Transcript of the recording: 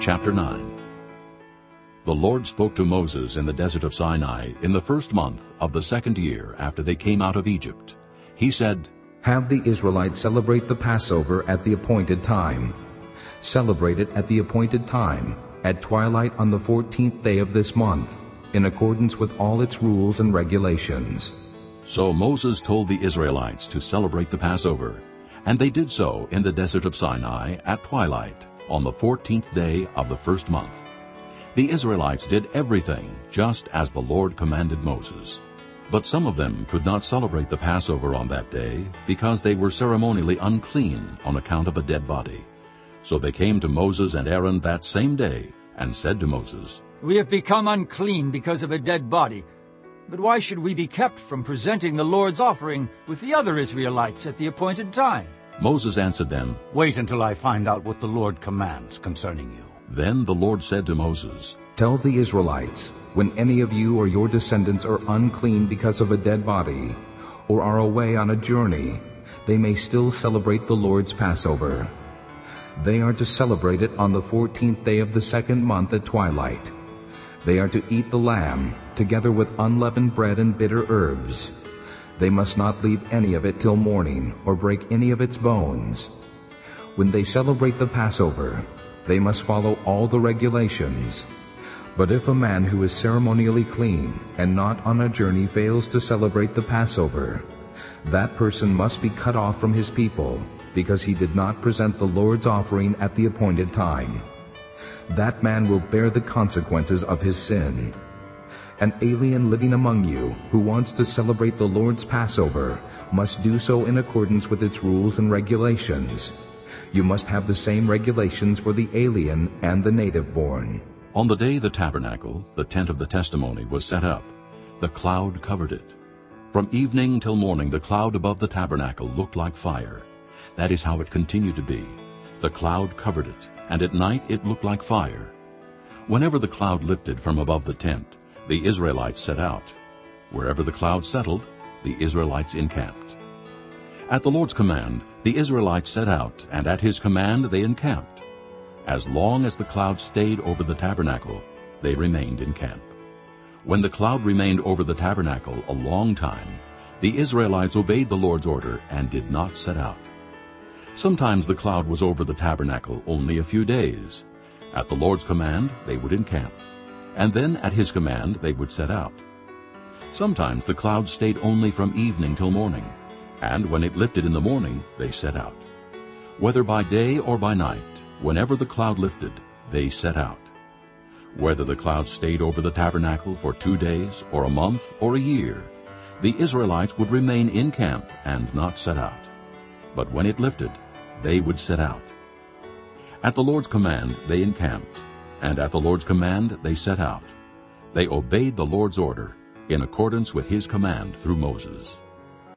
Chapter 9 The Lord spoke to Moses in the desert of Sinai in the first month of the second year after they came out of Egypt. He said, Have the Israelites celebrate the Passover at the appointed time. Celebrate it at the appointed time, at twilight on the fourteenth day of this month, in accordance with all its rules and regulations. So Moses told the Israelites to celebrate the Passover, and they did so in the desert of Sinai at twilight on the fourteenth day of the first month. The Israelites did everything just as the Lord commanded Moses. But some of them could not celebrate the Passover on that day because they were ceremonially unclean on account of a dead body. So they came to Moses and Aaron that same day and said to Moses, We have become unclean because of a dead body. But why should we be kept from presenting the Lord's offering with the other Israelites at the appointed time? Moses answered them, Wait until I find out what the Lord commands concerning you. Then the Lord said to Moses, Tell the Israelites, when any of you or your descendants are unclean because of a dead body, or are away on a journey, they may still celebrate the Lord's Passover. They are to celebrate it on the fourteenth day of the second month at twilight. They are to eat the lamb, together with unleavened bread and bitter herbs. They must not leave any of it till morning, or break any of its bones. When they celebrate the Passover, they must follow all the regulations. But if a man who is ceremonially clean and not on a journey fails to celebrate the Passover, that person must be cut off from his people, because he did not present the Lord's offering at the appointed time. That man will bear the consequences of his sin. An alien living among you who wants to celebrate the Lord's Passover must do so in accordance with its rules and regulations. You must have the same regulations for the alien and the native-born. On the day the tabernacle, the tent of the testimony, was set up, the cloud covered it. From evening till morning the cloud above the tabernacle looked like fire. That is how it continued to be. The cloud covered it, and at night it looked like fire. Whenever the cloud lifted from above the tent, the Israelites set out. Wherever the cloud settled, the Israelites encamped. At the Lord's command, the Israelites set out, and at his command they encamped. As long as the cloud stayed over the tabernacle, they remained in camp. When the cloud remained over the tabernacle a long time, the Israelites obeyed the Lord's order and did not set out. Sometimes the cloud was over the tabernacle only a few days. At the Lord's command, they would encamp and then at his command they would set out. Sometimes the cloud stayed only from evening till morning, and when it lifted in the morning they set out. Whether by day or by night, whenever the cloud lifted, they set out. Whether the cloud stayed over the tabernacle for two days, or a month, or a year, the Israelites would remain in camp and not set out. But when it lifted, they would set out. At the Lord's command they encamped, and at the Lord's command they set out. They obeyed the Lord's order in accordance with his command through Moses.